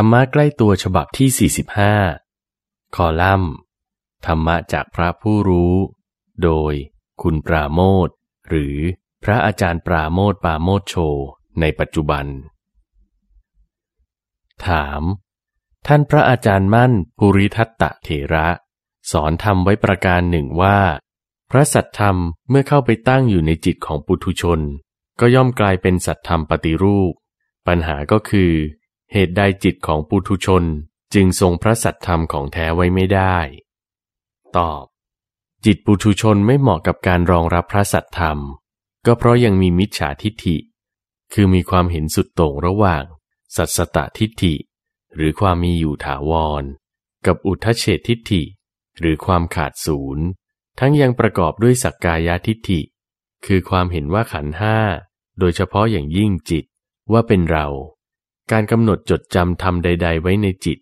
รรมะใกล้ตัวฉบับที่ 45 คอลัมน์ ธรรมะจากพระผู้รู้ โดยคุณปราโมทหรือพระอาจารย์ปราโมทปราโมทโช ในปัจจุบัน ถาม ท่านพระอาจารย์มั่นภูริทัตตะเถระ สอนธรรมไว้ประการหนึ่งว่า พระสัตธรรมเมื่อเข้าไปตั้งอยู่ในจิตของปุถุชน ก็ย่อมกลายเป็นสัตธรรมปฏิรูป ปัญหาก็คือ เหตุใดจิตของปุถุชนจึงทรงพระสัตธรรมของแท้ไว้ไม่ได้ ตอบ จิตปุถุชนไม่เหมาะกับการรองรับพระสัตธรรม ก็เพราะยังมีมิจฉาทิฏฐิ คือมีความเห็นสุดโต่งระหว่าง สัตสตทิฏฐิ หรือความมีอยู่ถาวร กับอุทเฉททิฏฐิ หรือความขาดศูนย์ ทั้งยังประกอบด้วยสักกายทิฏฐิ คือความเห็นว่าขันห้า โดยเฉพาะอย่างยิ่งจิตว่าเป็นเรา การกำหนดจดจำธรรมใด ๆ ไว้ในจิต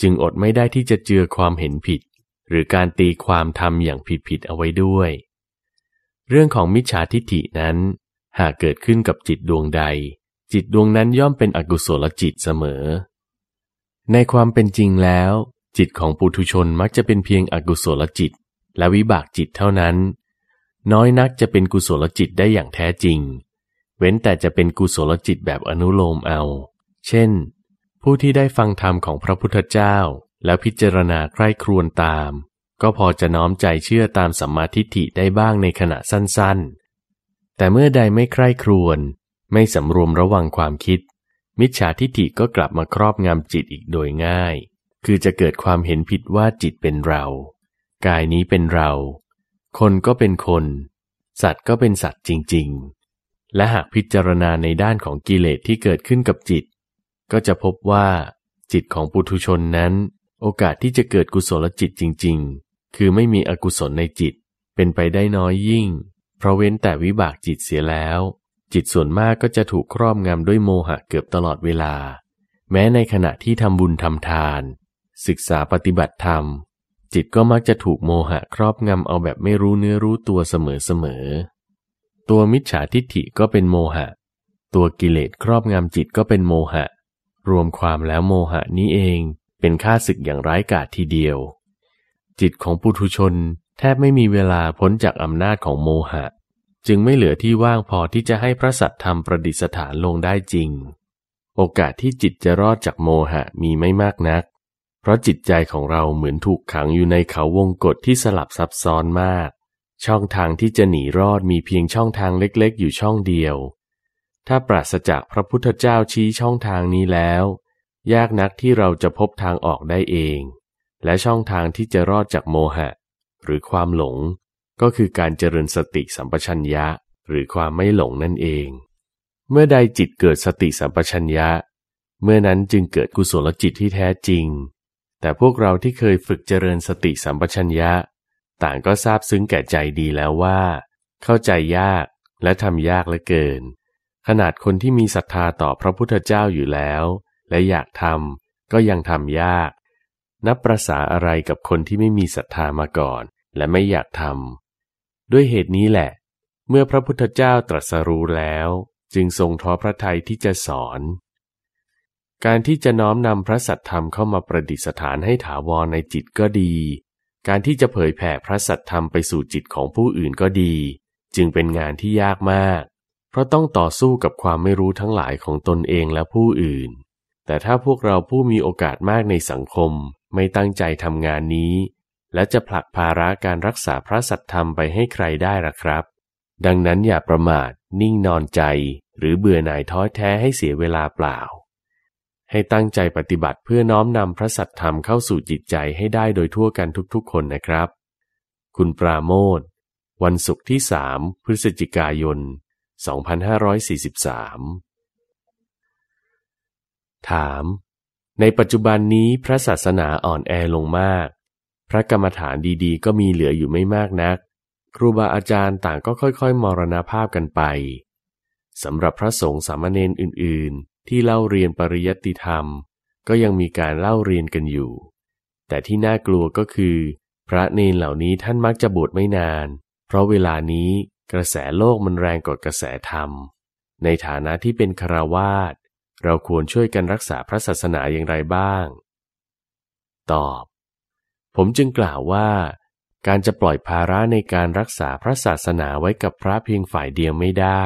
จึงอดไม่ได้ที่จะเจือความเห็นผิด หรือการตีความธรรมอย่างผิดๆเอาไว้ด้วย เรื่องของมิจฉาทิฏฐินั้น หากเกิดขึ้นกับจิตดวงใด จิตดวงนั้นย่อมเป็นอกุศลจิตเสมอ ในความเป็นจริงแล้ว จิตของปุถุชนมักจะเป็นเพียงอกุศลจิต และวิบากจิตเท่านั้น น้อยนักจะเป็นกุศลจิตได้อย่างแท้จริง เว้นแต่จะเป็นกุศลจิตแบบอนุโลมเอา เช่น ผู้ที่ได้ฟังธรรมของพระพุทธเจ้า แล้วพิจารณาใคร่ครวญตาม ก็พอจะน้อมใจเชื่อตามสัมมาทิฏฐิได้บ้างในขณะสั้นๆ แต่เมื่อใดไม่ใคร่ครวญไม่สำรวมระวังความคิด มิจฉาทิฏฐิก็กลับมาครอบงำจิตอีกโดยง่าย คือจะเกิดความเห็นผิดว่าจิตเป็นเรา กายนี้เป็นเรา คนก็เป็นคน สัตว์ก็เป็นสัตว์จริง ๆ และหากพิจารณาในด้านของกิเลสที่เกิดขึ้นกับจิต ก็จะพบว่า จิตของปุถุชนนั้น โอกาสที่จะเกิดกุศลจิตจริง ๆ คือไม่มีอกุศลในจิต เป็นไปได้น้อยยิ่ง เพราะเว้นแต่วิบากจิตเสียแล้ว จิตส่วนมากก็จะถูกครอบงำด้วยโมหะเกือบตลอดเวลา แม้ในขณะที่ทำบุญทำทาน ศึกษาปฏิบัติธรรม จิตก็มักจะถูกโมหะครอบงำเอาแบบไม่รู้เนื้อรู้ตัวเสมอๆตัวมิจฉาทิฏฐิก็เป็นโมหะ ตัวกิเลสครอบงำจิตก็เป็นโมหะ รวมความแล้วโมหะนี้เองเป็นค่าศึกอย่างร้ายกาจทีเดียว จิตของปุถุชนแทบไม่มีเวลาพ้นจากอำนาจของโมหะ จึงไม่เหลือที่ว่างพอที่จะให้พระสัตธรรมประดิษฐานลงได้จริง โอกาสที่จิตจะรอดจากโมหะมีไม่มากนัก เพราะจิตใจของเราเหมือนถูกขังอยู่ในเขาวงกฏที่สลับซับซ้อนมาก ช่องทางที่จะหนีรอดมีเพียงช่องทางเล็กๆ อยู่ช่องเดียว ถ้าปราศจากพระพุทธเจ้าชี้ช่องทางนี้แล้ว ยากนักที่เราจะพบทางออกได้เอง และช่องทางที่จะรอดจากโมหะ หรือความหลง ก็คือการเจริญสติสัมปชัญญะ หรือความไม่หลงนั่นเอง เมื่อใดจิตเกิดสติสัมปชัญญะ เมื่อนั้นจึงเกิดกุศลจิตที่แท้จริง แต่พวกเราที่เคยฝึกเจริญสติสัมปชัญญะ ต่างก็ทราบซึ้งแก่ใจดีแล้วว่า เข้าใจยากและทำยากเหลือเกิน ขนาดคนที่มีศรัทธาต่อพระพุทธเจ้าอยู่แล้ว และอยากทำก็ยังทำยาก นับประษาอะไรกับคนที่ไม่มีศรัทธามาก่อน และไม่อยากทำด้วยเหตุนี้แหละ เมื่อพระพุทธเจ้าตรัสรู้แล้ว จึงทรงท้อพระทัยที่จะสอน การที่จะน้อมนำพระสัตธรรมเข้ามาประดิษฐานให้ถาวรในจิตก็ดี การที่จะเผยแผ่พระสัตธรรมไปสู่จิตของผู้อื่นก็ดี จึงเป็นงานที่ยากมาก เพราะต้องต่อสู้กับความไม่รู้ทั้งหลายของตนเองและผู้อื่น แต่ถ้าพวกเราผู้มีโอกาสมากในสังคมไม่ตั้งใจทำงานนี้ และจะผลักภาระการรักษาพระสัตธรรมไปให้ใครได้ล่ะครับ ดังนั้นอย่าประมาท นิ่งนอนใจ หรือเบื่อหน่ายท้อแท้ให้เสียเวลาเปล่า ให้ตั้งใจปฏิบัติเพื่อน้อมนำพระสัตธรรมเข้าสู่จิตใจให้ได้โดยทั่วกันทุกๆ คนนะครับ คุณปราโมทวันศุกร์ที่สามพฤศจิกายน 2543 ถาม ในปัจจุบันนี้พระศาสนาอ่อนแอลงมาก พระกรรมฐานดีๆ ก็มีเหลืออยู่ไม่มากนัก ครูบาอาจารย์ต่างก็ค่อยๆ มรณภาพกันไปสำหรับพระสงฆ์สามเณรอื่น ๆ ที่เล่าเรียนปริยัติธรรม ก็ยังมีการเล่าเรียนกันอยู่ แต่ที่น่ากลัวก็คือ พระเนนเหล่านี้ท่านมักจะบวชไม่นาน เพราะเวลานี้ กระแสโลกมันแรงกว่ากระแสธรรม ในฐานะที่เป็นคารวาสเราควรช่วยกันรักษาพระศาสนาอย่างไรบ้าง ตอบ ผมจึงกล่าวว่า การจะปล่อยภาระในการรักษาพระศาสนาไว้กับพระเพียงฝ่ายเดียวไม่ได้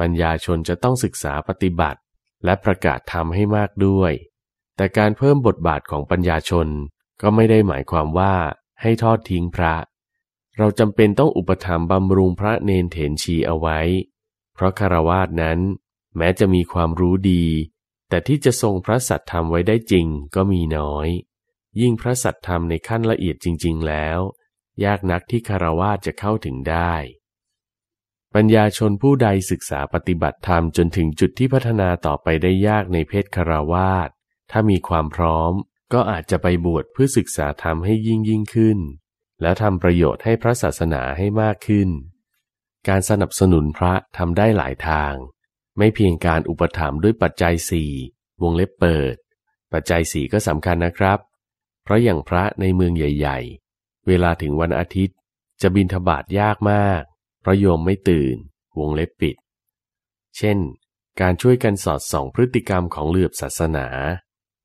ปัญญาชนจะต้องศึกษาปฏิบัติ และประกาศธรรมให้มากด้วย แต่การเพิ่มบทบาทของปัญญาชนก็ไม่ได้หมายความว่าให้ทอดทิ้งพระ เราจำเป็นต้องอุปถัมภ์บำรุงพระเนนเถนชีเอาไว้ เพราะคารวาสนั้น แม้จะมีความรู้ดี แต่ที่จะทรงพระสัตธรรมไว้ได้จริงก็มีน้อย ยิ่งพระสัตธรรมในขั้นละเอียดจริง ๆ แล้ว ยากนักที่คารวาสจะเข้าถึงได้ ปัญญาชนผู้ใดศึกษาปฏิบัติธรรมจนถึงจุดที่พัฒนาต่อไปได้ยากในเพศคารวาสถ้ามีความพร้อมก็อาจจะไปบวชเพื่อศึกษาธรรมให้ยิ่งยิ่งขึ้น แล้วทำประโยชน์ให้พระศาสนาให้มากขึ้น การสนับสนุนพระทำได้หลายทาง ไม่เพียงการอุปถัมภ์ด้วยปัจจัยสี่วงเล็บเปิด ปัจจัยสี่ก็สำคัญนะครับ เพราะอย่างพระในเมืองใหญ่ ๆ เวลาถึงวันอาทิตย์ จะบินทบาทยากมาก เพราะโยมไม่ตื่น วงเล็บปิด เช่น การช่วยกันสอดส่องพฤติกรรมของเหลือบศาสนา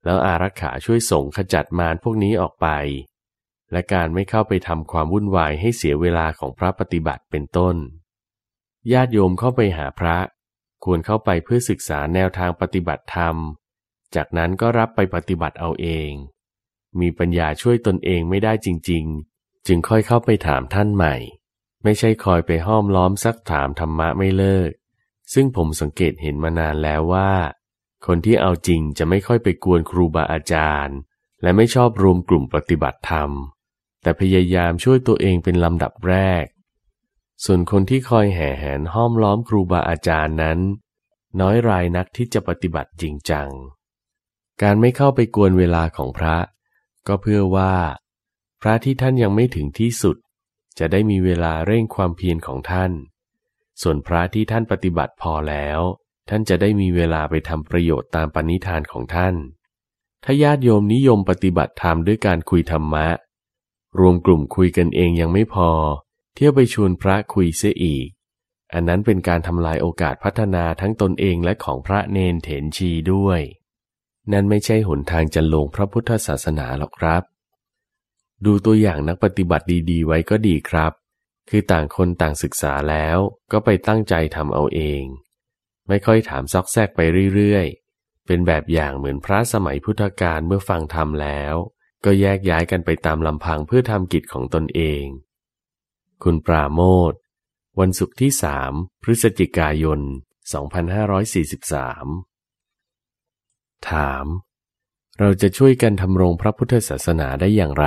แล้วอารักขาช่วยส่งขจัดมารพวกนี้ออกไป และการไม่เข้าไปทำความวุ่นวายให้เสียเวลาของพระปฏิบัติเป็นต้น ญาติโยมเข้าไปหาพระ ควรเข้าไปเพื่อศึกษาแนวทางปฏิบัติธรรม จากนั้นก็รับไปปฏิบัติเอาเอง มีปัญญาช่วยตนเองไม่ได้จริง ๆ จึงค่อยเข้าไปถามท่านใหม่ ไม่ใช่คอยไปห้อมล้อมซักถามธรรมะไม่เลิก ซึ่งผมสังเกตเห็นมานานแล้วว่า คนที่เอาจริงจะไม่ค่อยไปกวนครูบาอาจารย์ และไม่ชอบรวมกลุ่มปฏิบัติธรรม แต่พยายามช่วยตัวเองเป็นลำดับแรก ส่วนคนที่คอยแห่แหนห้อมล้อมครูบาอาจารย์นั้น น้อยรายนักที่จะปฏิบัติจริงจัง การไม่เข้าไปกวนเวลาของพระ ก็เพื่อว่า พระที่ท่านยังไม่ถึงที่สุด จะได้มีเวลาเร่งความเพียรของท่าน ส่วนพระที่ท่านปฏิบัติพอแล้ว ท่านจะได้มีเวลาไปทำประโยชน์ตามปณิธานของท่านถ้าญาติโยมนิยมปฏิบัติธรรมด้วยการคุยธรรมะ รวมกลุ่มคุยกันเองยังไม่พอ เที่ยวไปชวนพระคุยเสียอีก อันนั้นเป็นการทำลายโอกาสพัฒนาทั้งตนเองและของพระเนนเถนชีด้วย นั่นไม่ใช่หนทางจะลงพระพุทธศาสนาหรอกครับ ดูตัวอย่างนักปฏิบัติดีๆ ไว้ก็ดีครับ คือต่างคนต่างศึกษาแล้วก็ไปตั้งใจทำเอาเอง ไม่ค่อยถามซอกแซกไปเรื่อยๆ เป็นแบบอย่างเหมือนพระสมัยพุทธกาลเมื่อฟังธรรมแล้ว ก็แยกย้ายกันไปตามลำพังเพื่อทำกิจของตนเอง คุณปราโมทวันศุกร์ที่สามพฤศจิกายน 2543 ถาม เราจะช่วยกันทำรงพระพุทธศาสนาได้อย่างไร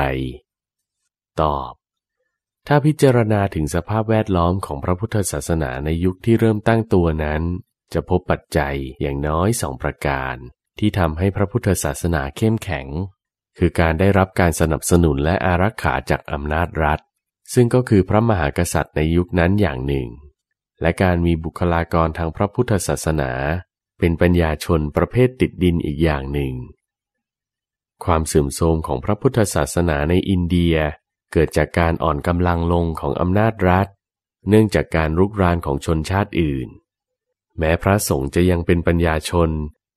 ตอบ ถ้าพิจารณาถึงสภาพแวดล้อมของพระพุทธศาสนาในยุคที่เริ่มตั้งตัวนั้น จะพบปัจจัยอย่างน้อยสองประการ ที่ทำให้พระพุทธศาสนาเข้มแข็ง คือการได้รับการสนับสนุนและอารักขาจากอำนาจรัฐ ซึ่งก็คือพระมหากษัตริย์ในยุคนั้นอย่างหนึ่ง และการมีบุคลากรทางพระพุทธศาสนา เป็นปัญญาชนประเภทติดดินอีกอย่างหนึ่ง ความเสื่อมโทรมของพระพุทธศาสนาในอินเดียเกิดจากการอ่อนกำลังลงของอำนาจรัฐ เนื่องจากการรุกรานของชนชาติอื่น แม้พระสงฆ์จะยังเป็นปัญญาชน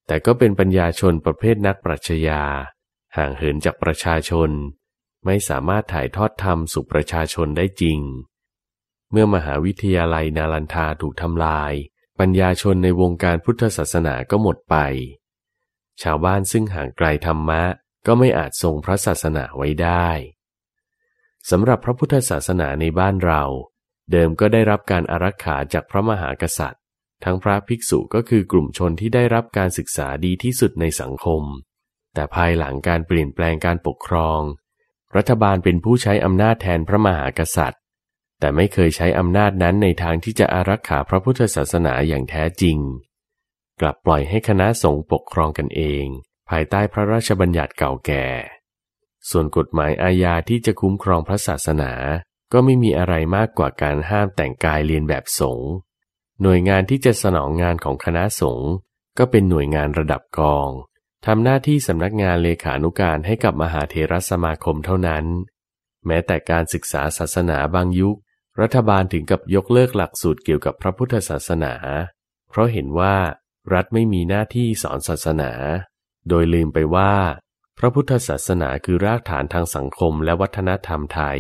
แต่ก็เป็นปัญญาชนประเภทนักปรัชญา ห่างเหินจากประชาชน ไม่สามารถถ่ายทอดธรรมสู่ประชาชนได้จริง เมื่อมหาวิทยาลัยนาลันทาถูกทำลาย ปัญญาชนในวงการพุทธศาสนาก็หมดไป ชาวบ้านซึ่งห่างไกลธรรมะก็ไม่อาจทรงพระศาสนาไว้ได้สำหรับพระพุทธศาสนาในบ้านเรา เดิมก็ได้รับการอารักขาจากพระมหากษัตริย์ ทั้งพระภิกษุก็คือกลุ่มชนที่ได้รับการศึกษาดีที่สุดในสังคม แต่ภายหลังการเปลี่ยนแปลงการปกครอง รัฐบาลเป็นผู้ใช้อำนาจแทนพระมหากษัตริย์ แต่ไม่เคยใช้อำนาจนั้นในทางที่จะอารักขาพระพุทธศาสนาอย่างแท้จริง กลับปล่อยให้คณะสงฆ์ปกครองกันเอง ภายใต้พระราชบัญญัติเก่าแก่ ส่วนกฎหมายอาญาที่จะคุ้มครองพระศาสนา ก็ไม่มีอะไรมากกว่าการห้ามแต่งกายเรียนแบบสงฆ์หน่วยงานที่จะสนองงานของคณะสงฆ์ก็เป็นหน่วยงานระดับกอง ทำหน้าที่สำนักงานเลขานุการให้กับมหาเทรสมาคมเท่านั้น แม้แต่การศึกษาศาสนาบางยุค รัฐบาลถึงกับยกเลิกหลักสูตรเกี่ยวกับพระพุทธศาสนา เพราะเห็นว่ารัฐไม่มีหน้าที่สอนศาสนา โดยลืมไปว่า พระพุทธศาสนาคือรากฐานทางสังคมและวัฒนธรรมไทย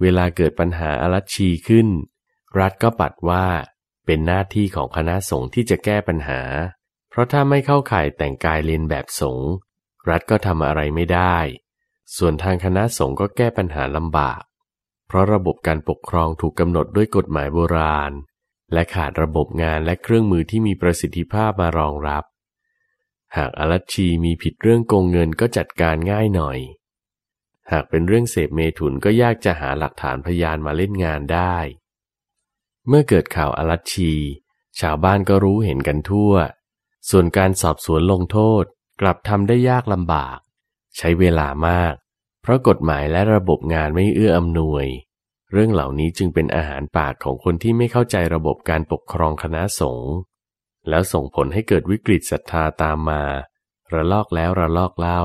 เวลาเกิดปัญหาอรัชชีขึ้น รัฐก็ปัดว่า เป็นหน้าที่ของคณะสงฆ์ที่จะแก้ปัญหา ราะถ้าไม่เข้าข่ายแต่งกายเลียนแบบสงฆ์รัฐก็ทำอะไรไม่ได้ ส่วนทางคณะสงฆ์ก็แก้ปัญหาลำบาก เพราะระบบการปกครองถูกกำหนดด้วยกฎหมายโบราณ และขาดระบบงานและเครื่องมือที่มีประสิทธิภาพมารองรับ หากอรัชชีมีผิดเรื่องโกงเงินก็จัดการง่ายหน่อย หากเป็นเรื่องเสพเมถุนก็ยากจะหาหลักฐานพยานมาเล่นงานได้ เมื่อเกิดข่าวอรัชชี ชาวบ้านก็รู้เห็นกันทั่ว ส่วนการสอบสวนลงโทษกลับทำได้ยากลำบาก ใช้เวลามาก เพราะกฎหมายและระบบงานไม่เอื้ออำนวย เรื่องเหล่านี้จึงเป็นอาหารปากของคนที่ไม่เข้าใจระบบการปกครองคณะสงฆ์แล้วส่งผลให้เกิดวิกฤตศรัทธาตามมา ระลอกแล้วระลอกเล่า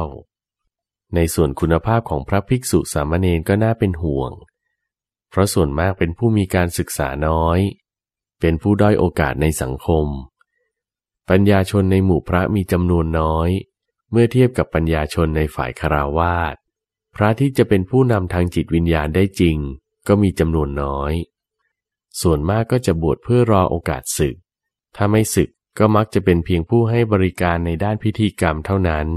ในส่วนคุณภาพของพระภิกษุสามเณรก็น่าเป็นห่วง เพราะส่วนมากเป็นผู้มีการศึกษาน้อย เป็นผู้ด้อยโอกาสในสังคม ปัญญาชนในหมู่พระมีจำนวนน้อย เมื่อเทียบกับปัญญาชนในฝ่ายคาราวาสพระที่จะเป็นผู้นำทางจิตวิญญาณได้จริง ก็มีจำนวนน้อย ส่วนมากก็จะบวชเพื่อรอโอกาสศึก ถ้าไม่ศึกก็มักจะเป็นเพียงผู้ให้บริการในด้านพิธีกรรมเท่านั้น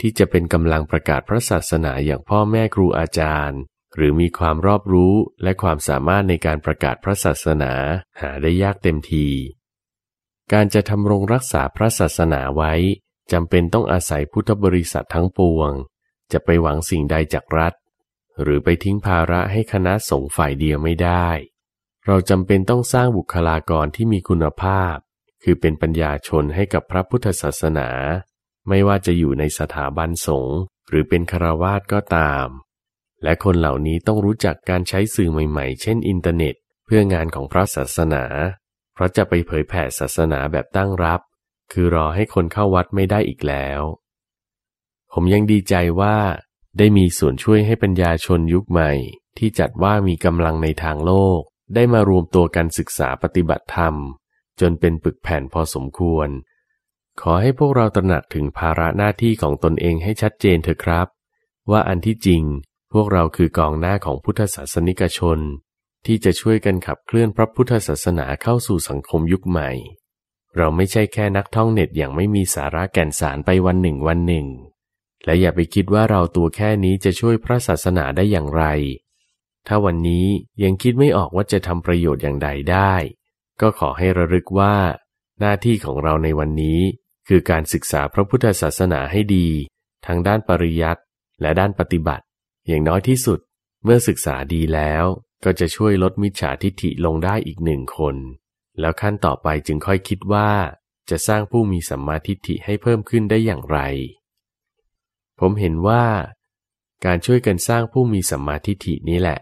ที่จะเป็นกำลังประกาศพระศาสนาอย่างพ่อแม่ครูอาจารย์ หรือมีความรอบรู้และความสามารถในการประกาศพระศาสนาหาได้ยากเต็มที การจะทำรงรักษาพระศาสนาไว้จำเป็นต้องอาศัยพุทธบริษัททั้งปวง จะไปหวังสิ่งใดจากรัฐ หรือไปทิ้งภาระให้คณะสงฆ์ฝ่ายเดียวไม่ได้ เราจำเป็นต้องสร้างบุคลากรที่มีคุณภาพ คือเป็นปัญญาชนให้กับพระพุทธศาสนา ไม่ว่าจะอยู่ในสถาบันสงฆ์หรือเป็นฆราวาสก็ตาม และคนเหล่านี้ต้องรู้จักการใช้สื่อใหม่ๆ เช่นอินเทอร์เน็ต เพื่องานของพระศาสนา เพราะจะไปเผยแผ่ศาสนาแบบตั้งรับ คือรอให้คนเข้าวัดไม่ได้อีกแล้ว ผมยังดีใจว่าได้มีส่วนช่วยให้ปัญญาชนยุคใหม่ ที่จัดว่ามีกำลังในทางโลก ได้มารวมตัวกันศึกษาปฏิบัติธรรม จนเป็นปึกแผ่นพอสมควร ขอให้พวกเราตระหนักถึงภาระหน้าที่ของตนเองให้ชัดเจนเถอะครับ ว่าอันที่จริงพวกเราคือกองหน้าของพุทธศาสนิกชน ที่จะช่วยกันขับเคลื่อนพระพุทธศาสนาเข้าสู่สังคมยุคใหม่ เราไม่ใช่แค่นักท่องเน็ตอย่างไม่มีสาระแก่นสารไปวันหนึ่งวันหนึ่ง และอย่าไปคิดว่าเราตัวแค่นี้จะช่วยพระศาสนาได้อย่างไร ถ้าวันนี้ยังคิดไม่ออกว่าจะทำประโยชน์อย่างใดได้ ก็ขอให้ระลึกว่า หน้าที่ของเราในวันนี้ คือการศึกษาพระพุทธศาสนาให้ดี ทั้งด้านปริยัติและด้านปฏิบัติ อย่างน้อยที่สุด เมื่อศึกษาดีแล้ว ก็จะช่วยลดมิจฉาทิฐิลงได้อีกหนึ่งคน แล้วขั้นต่อไปจึงค่อยคิดว่า จะสร้างผู้มีสัมมาทิฏฐิให้เพิ่มขึ้นได้อย่างไร ผมเห็นว่า การช่วยกันสร้างผู้มีสัมมาทิฏฐินี้แหละ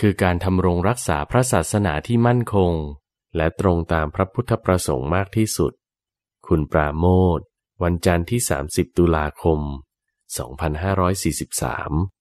คือการทำรงรักษาพระศาสนาที่มั่นคง และตรงตามพระพุทธประสงค์มากที่สุด คุณปราโมทวันจันทร์ที่ 30 ตุลาคม 2543